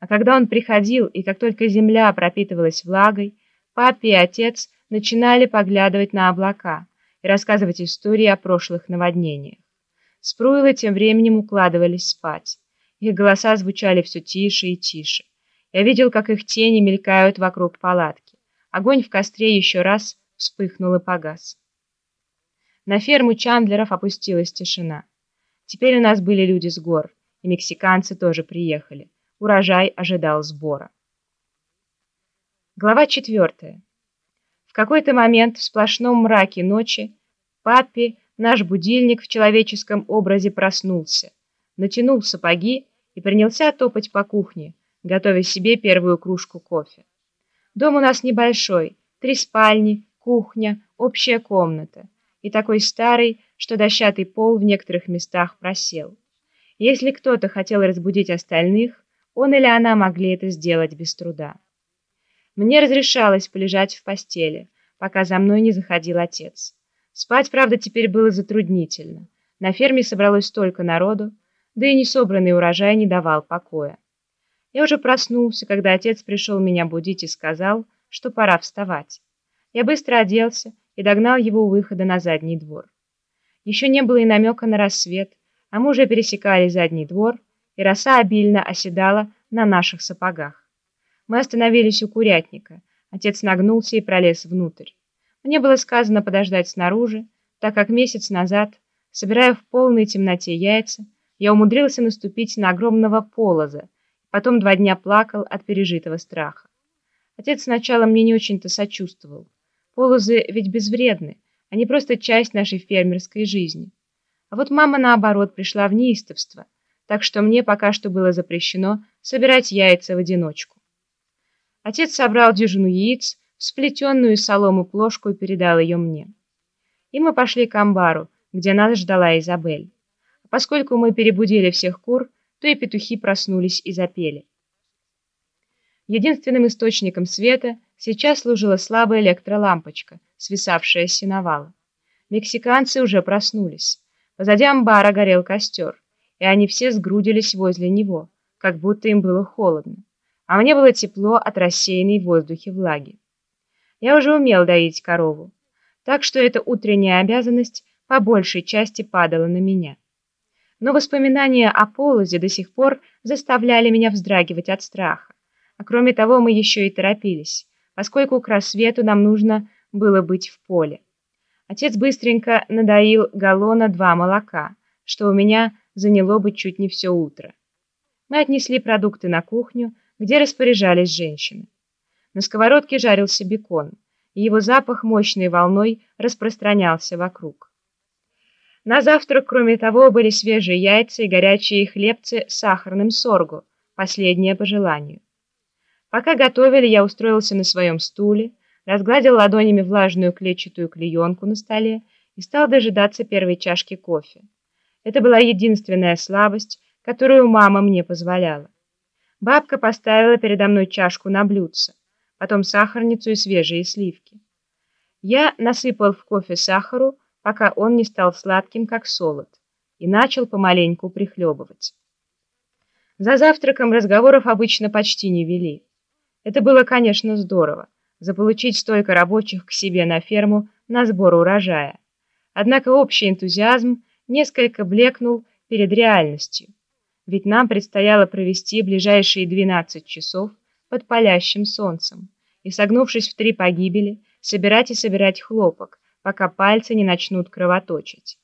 А когда он приходил, и как только земля пропитывалась влагой, папе и отец начинали поглядывать на облака и рассказывать истории о прошлых наводнениях. Спруилы тем временем укладывались спать. Их голоса звучали все тише и тише. Я видел, как их тени мелькают вокруг палатки. Огонь в костре еще раз вспыхнул и погас. На ферму Чандлеров опустилась тишина. Теперь у нас были люди с гор, и мексиканцы тоже приехали. Урожай ожидал сбора. Глава четвертая. В какой-то момент в сплошном мраке ночи папе, наш будильник в человеческом образе проснулся, натянул сапоги и принялся топать по кухне, готовя себе первую кружку кофе. Дом у нас небольшой, три спальни, кухня, общая комната и такой старый, что дощатый пол в некоторых местах просел. Если кто-то хотел разбудить остальных, он или она могли это сделать без труда. Мне разрешалось полежать в постели, пока за мной не заходил отец. Спать, правда, теперь было затруднительно. На ферме собралось столько народу, да и несобранный урожай не давал покоя. Я уже проснулся, когда отец пришел меня будить и сказал, что пора вставать. Я быстро оделся и догнал его у выхода на задний двор. Еще не было и намека на рассвет, а мы уже пересекали задний двор, и роса обильно оседала на наших сапогах. Мы остановились у курятника. Отец нагнулся и пролез внутрь. Мне было сказано подождать снаружи, так как месяц назад, собирая в полной темноте яйца, я умудрился наступить на огромного полоза, потом два дня плакал от пережитого страха. Отец сначала мне не очень-то сочувствовал. Полозы ведь безвредны, они просто часть нашей фермерской жизни. А вот мама, наоборот, пришла в неистовство, так что мне пока что было запрещено собирать яйца в одиночку. Отец собрал дюжину яиц, сплетенную солому плошку и передал ее мне. И мы пошли к амбару, где нас ждала Изабель. А поскольку мы перебудили всех кур, то и петухи проснулись и запели. Единственным источником света Сейчас служила слабая электролампочка, свисавшая с сеновала. Мексиканцы уже проснулись. Позади амбара горел костер, и они все сгрудились возле него, как будто им было холодно. А мне было тепло от рассеянной в воздухе влаги. Я уже умел доить корову, так что эта утренняя обязанность по большей части падала на меня. Но воспоминания о полозе до сих пор заставляли меня вздрагивать от страха. А кроме того, мы еще и торопились поскольку к рассвету нам нужно было быть в поле. Отец быстренько надоил галлона два молока, что у меня заняло бы чуть не все утро. Мы отнесли продукты на кухню, где распоряжались женщины. На сковородке жарился бекон, и его запах мощной волной распространялся вокруг. На завтрак, кроме того, были свежие яйца и горячие хлебцы с сахарным соргу, последнее по желанию. Пока готовили, я устроился на своем стуле, разгладил ладонями влажную клетчатую клеенку на столе и стал дожидаться первой чашки кофе. Это была единственная слабость, которую мама мне позволяла. Бабка поставила передо мной чашку на блюдце, потом сахарницу и свежие сливки. Я насыпал в кофе сахару, пока он не стал сладким, как солод, и начал помаленьку прихлебывать. За завтраком разговоров обычно почти не вели. Это было, конечно, здорово, заполучить столько рабочих к себе на ферму на сбор урожая. Однако общий энтузиазм несколько блекнул перед реальностью, ведь нам предстояло провести ближайшие 12 часов под палящим солнцем и, согнувшись в три погибели, собирать и собирать хлопок, пока пальцы не начнут кровоточить.